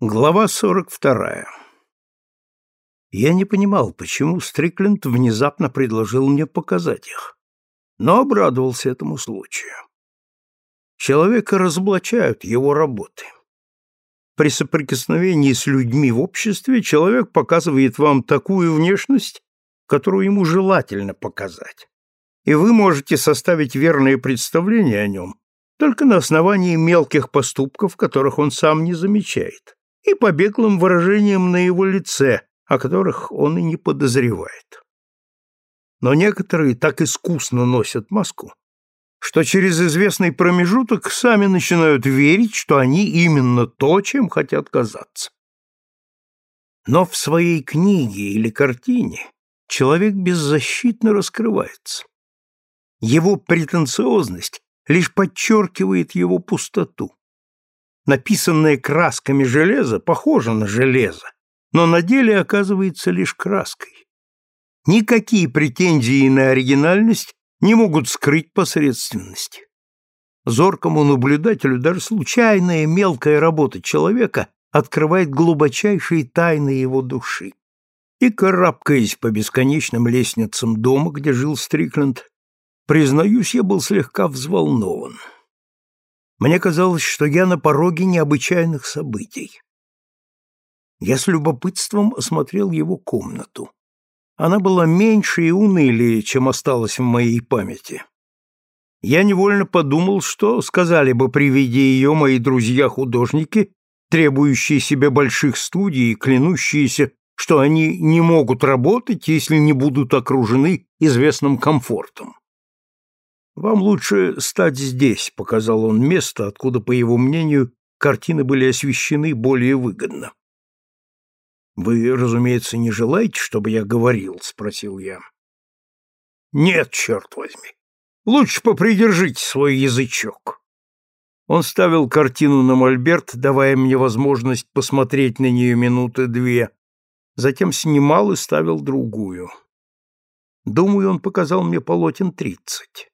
Глава 42. Я не понимал, почему Стрикленд внезапно предложил мне показать их, но обрадовался этому случаю. Человека разоблачают его работы. При соприкосновении с людьми в обществе человек показывает вам такую внешность, которую ему желательно показать. И вы можете составить верное представление о нем только на основании мелких поступков, которых он сам не замечает и по беглым выражениям на его лице, о которых он и не подозревает. Но некоторые так искусно носят маску, что через известный промежуток сами начинают верить, что они именно то, чем хотят казаться. Но в своей книге или картине человек беззащитно раскрывается. Его претенциозность лишь подчеркивает его пустоту написанное красками железо похоже на железо, но на деле оказывается лишь краской. Никакие претензии на оригинальность не могут скрыть посредственность. Зоркому наблюдателю даже случайная мелкая работа человека открывает глубочайшие тайны его души. И, карабкаясь по бесконечным лестницам дома, где жил Стрикленд, признаюсь, я был слегка взволнован. Мне казалось, что я на пороге необычайных событий. Я с любопытством осмотрел его комнату. Она была меньше и унылее, чем осталось в моей памяти. Я невольно подумал, что сказали бы при виде ее мои друзья-художники, требующие себе больших студий и клянущиеся, что они не могут работать, если не будут окружены известным комфортом. Вам лучше стать здесь, показал он место, откуда, по его мнению, картины были освещены более выгодно. Вы, разумеется, не желаете, чтобы я говорил, спросил я. Нет, черт возьми. Лучше попридержите свой язычок. Он ставил картину на мольберт, давая мне возможность посмотреть на нее минуты две, затем снимал и ставил другую. Думаю, он показал мне полотен тридцать.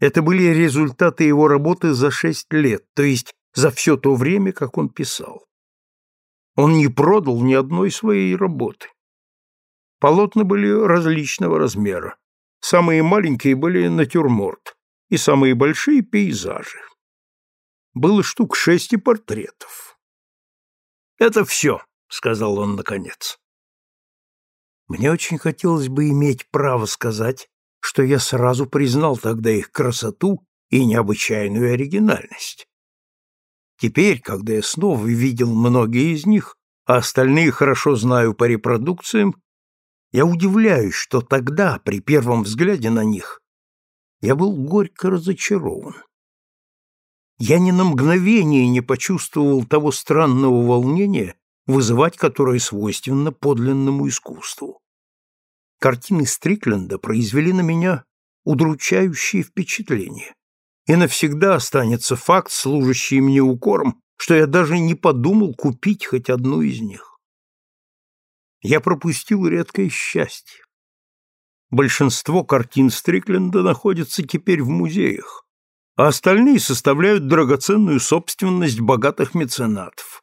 Это были результаты его работы за шесть лет, то есть за все то время, как он писал. Он не продал ни одной своей работы. Полотна были различного размера. Самые маленькие были натюрморт, и самые большие — пейзажи. Было штук шесть и портретов. «Это все», — сказал он наконец. Мне очень хотелось бы иметь право сказать, что я сразу признал тогда их красоту и необычайную оригинальность. Теперь, когда я снова видел многие из них, а остальные хорошо знаю по репродукциям, я удивляюсь, что тогда, при первом взгляде на них, я был горько разочарован. Я ни на мгновение не почувствовал того странного волнения, вызывать которое свойственно подлинному искусству. Картины Стрикленда произвели на меня удручающее впечатление. И навсегда останется факт, служащий мне укором, что я даже не подумал купить хоть одну из них. Я пропустил редкое счастье. Большинство картин Стрикленда находятся теперь в музеях, а остальные составляют драгоценную собственность богатых меценатов.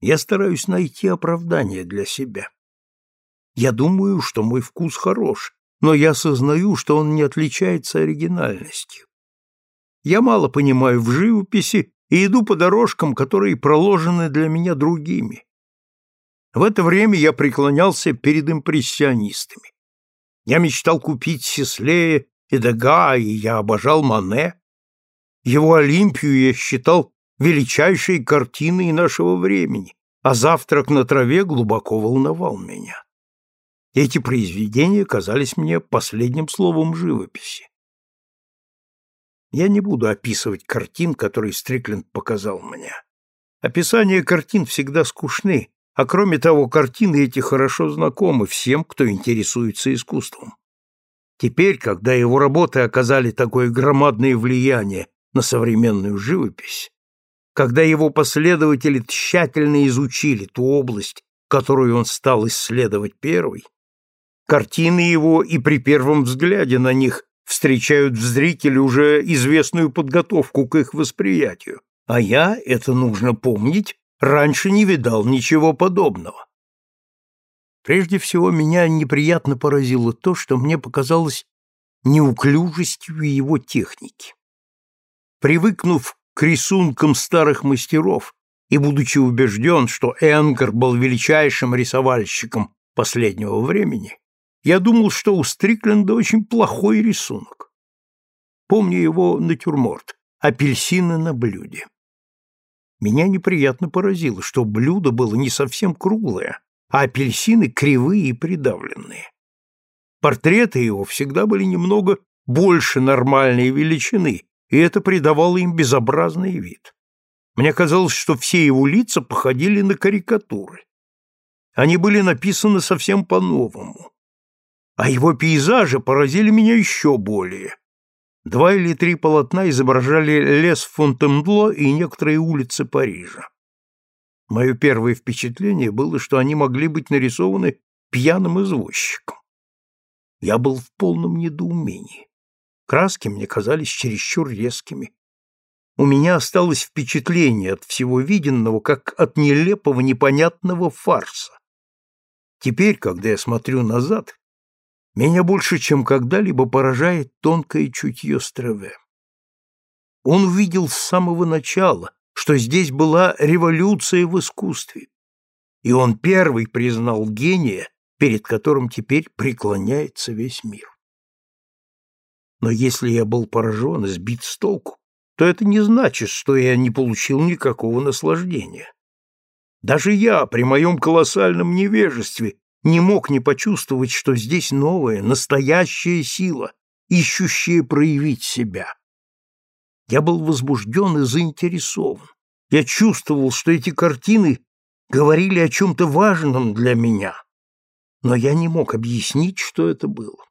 Я стараюсь найти оправдание для себя. Я думаю, что мой вкус хорош, но я сознаю, что он не отличается оригинальностью. Я мало понимаю в живописи и иду по дорожкам, которые проложены для меня другими. В это время я преклонялся перед импрессионистами. Я мечтал купить Сеслея и Дега, и я обожал Мане. Его Олимпию я считал величайшей картиной нашего времени, а завтрак на траве глубоко волновал меня. Эти произведения казались мне последним словом живописи. Я не буду описывать картин, которые Стрикленд показал мне. Описания картин всегда скучны, а кроме того, картины эти хорошо знакомы всем, кто интересуется искусством. Теперь, когда его работы оказали такое громадное влияние на современную живопись, когда его последователи тщательно изучили ту область, которую он стал исследовать первый, Картины его и при первом взгляде на них встречают в зрителе уже известную подготовку к их восприятию, а я, это нужно помнить, раньше не видал ничего подобного. Прежде всего, меня неприятно поразило то, что мне показалось неуклюжестью его техники. Привыкнув к рисункам старых мастеров и будучи убежден, что Энгер был величайшим рисовальщиком последнего времени, я думал, что у Стрикленда очень плохой рисунок. Помню его натюрморт «Апельсины на блюде». Меня неприятно поразило, что блюдо было не совсем круглое, а апельсины кривые и придавленные. Портреты его всегда были немного больше нормальной величины, и это придавало им безобразный вид. Мне казалось, что все его лица походили на карикатуры. Они были написаны совсем по-новому. А его пейзажи поразили меня еще более. Два или три полотна изображали лес Фонтенбло и некоторые улицы Парижа. Мое первое впечатление было, что они могли быть нарисованы пьяным извозчиком. Я был в полном недоумении. Краски мне казались чересчур резкими. У меня осталось впечатление от всего виденного, как от нелепого, непонятного фарса. Теперь, когда я смотрю назад, меня больше, чем когда-либо поражает тонкое чутье Стреве. Он увидел с самого начала, что здесь была революция в искусстве, и он первый признал гения, перед которым теперь преклоняется весь мир. Но если я был поражен и сбит с толку, то это не значит, что я не получил никакого наслаждения. Даже я, при моем колоссальном невежестве, не мог не почувствовать, что здесь новая, настоящая сила, ищущая проявить себя. Я был возбужден и заинтересован. Я чувствовал, что эти картины говорили о чем-то важном для меня, но я не мог объяснить, что это было.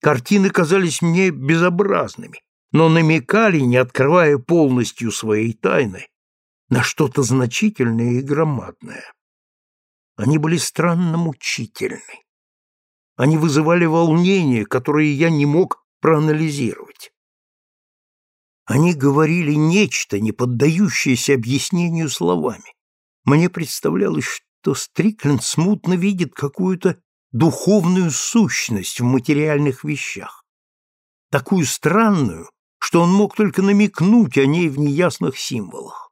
Картины казались мне безобразными, но намекали, не открывая полностью своей тайны, на что-то значительное и громадное. Они были странно мучительны. Они вызывали волнение, которое я не мог проанализировать. Они говорили нечто, не поддающееся объяснению словами. Мне представлялось, что Стрикленд смутно видит какую-то духовную сущность в материальных вещах. Такую странную, что он мог только намекнуть о ней в неясных символах.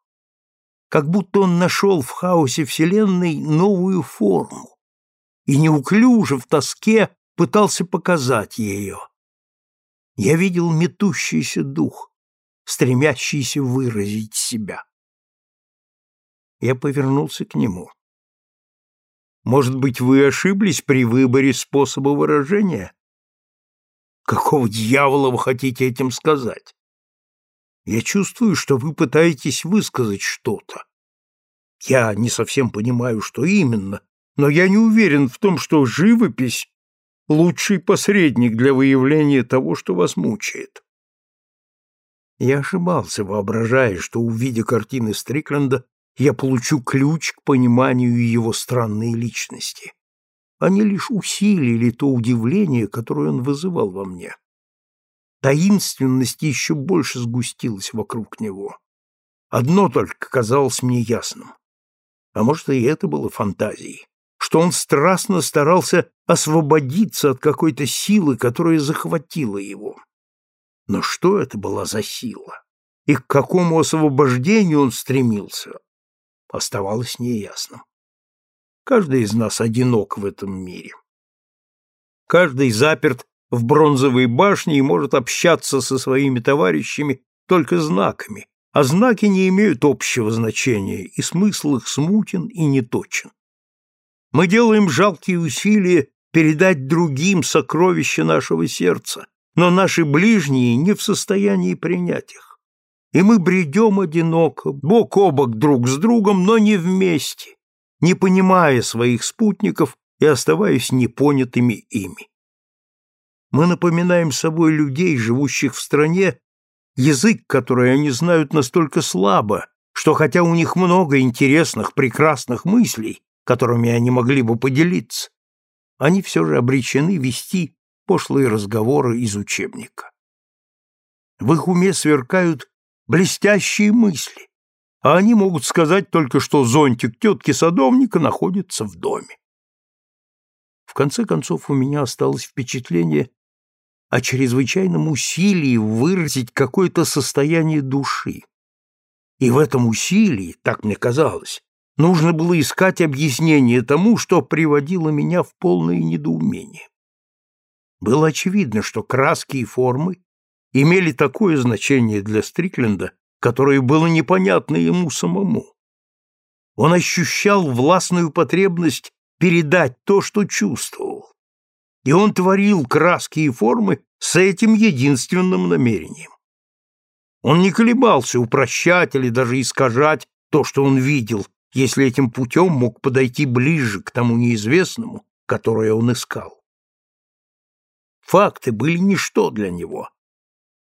Как будто он нашел в хаосе Вселенной новую форму и неуклюже в тоске пытался показать ее. Я видел метущийся дух, стремящийся выразить себя. Я повернулся к нему. Может быть, вы ошиблись при выборе способа выражения? Какого дьявола вы хотите этим сказать? Я чувствую, что вы пытаетесь высказать что-то. Я не совсем понимаю, что именно, но я не уверен в том, что живопись — лучший посредник для выявления того, что вас мучает. Я ошибался, воображая, что, увидя картины Стрикленда, я получу ключ к пониманию его странной личности. Они лишь усилили то удивление, которое он вызывал во мне. Таинственность еще больше сгустилась вокруг него. Одно только казалось мне ясным. А может, и это было фантазией, что он страстно старался освободиться от какой-то силы, которая захватила его. Но что это была за сила? И к какому освобождению он стремился, оставалось неясным. Каждый из нас одинок в этом мире. Каждый заперт в бронзовой башне и может общаться со своими товарищами только знаками, а знаки не имеют общего значения, и смысл их смутен и неточен. Мы делаем жалкие усилия передать другим сокровища нашего сердца, но наши ближние не в состоянии принять их. И мы бредем одиноко, бок о бок друг с другом, но не вместе, не понимая своих спутников и оставаясь непонятыми ими. Мы напоминаем собой людей, живущих в стране, язык, который они знают настолько слабо, что хотя у них много интересных, прекрасных мыслей, которыми они могли бы поделиться, они все же обречены вести пошлые разговоры из учебника. В их уме сверкают блестящие мысли, а они могут сказать только, что зонтик тетки-садовника находится в доме. В конце концов, у меня осталось впечатление о чрезвычайном усилии выразить какое-то состояние души. И в этом усилии, так мне казалось, нужно было искать объяснение тому, что приводило меня в полное недоумение. Было очевидно, что краски и формы имели такое значение для Стрикленда, которое было непонятно ему самому. Он ощущал властную потребность передать то, что чувствовал. И он творил краски и формы с этим единственным намерением. Он не колебался упрощать или даже искажать то, что он видел, если этим путем мог подойти ближе к тому неизвестному, которое он искал. Факты были ничто для него,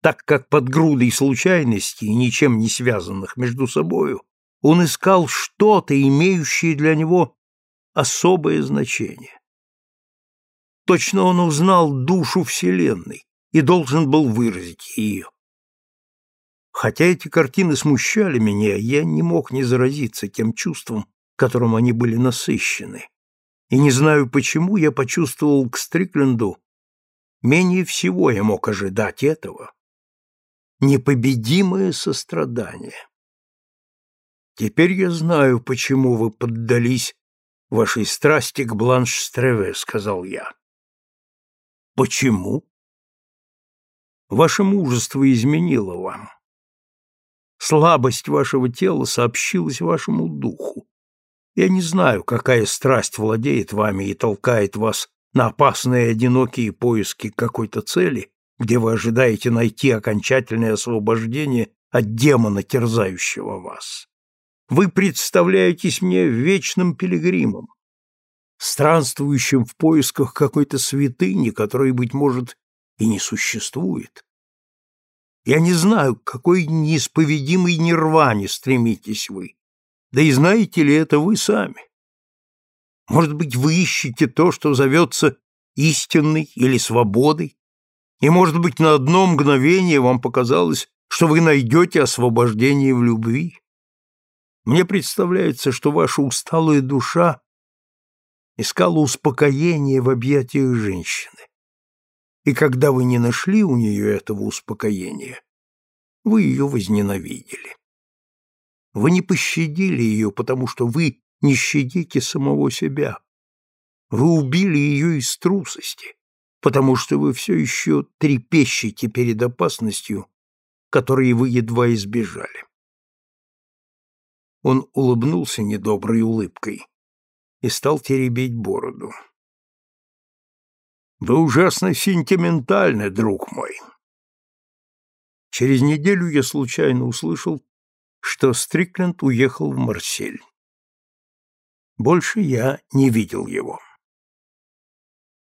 так как под грудой случайностей, ничем не связанных между собою, он искал что-то, имеющее для него особое значение. Точно он узнал душу Вселенной и должен был выразить ее. Хотя эти картины смущали меня, я не мог не заразиться тем чувством, которым они были насыщены. И не знаю почему, я почувствовал к Стрикленду менее всего я мог ожидать этого. Непобедимое сострадание. Теперь я знаю, почему вы поддались вашей страсти к Бланш-Стреве, сказал я. Почему? Ваше мужество изменило вам. Слабость вашего тела сообщилась вашему духу. Я не знаю, какая страсть владеет вами и толкает вас на опасные одинокие поиски какой-то цели, где вы ожидаете найти окончательное освобождение от демона, терзающего вас. Вы представляетесь мне вечным пилигримом, странствующим в поисках какой-то святыни, которой, быть может, и не существует. Я не знаю, к какой неисповедимой нирване стремитесь вы. Да и знаете ли это вы сами? Может быть, вы ищете то, что зовется истинной или свободой? И, может быть, на одно мгновение вам показалось, что вы найдете освобождение в любви? Мне представляется, что ваша усталая душа искала успокоения в объятиях женщины. И когда вы не нашли у нее этого успокоения, вы ее возненавидели. Вы не пощадили ее, потому что вы не щадите самого себя. Вы убили ее из трусости, потому что вы все еще трепещете перед опасностью, которой вы едва избежали. Он улыбнулся недоброй улыбкой и стал теребить бороду. «Вы ужасно сентиментальны, друг мой!» Через неделю я случайно услышал, что Стрикленд уехал в Марсель. Больше я не видел его.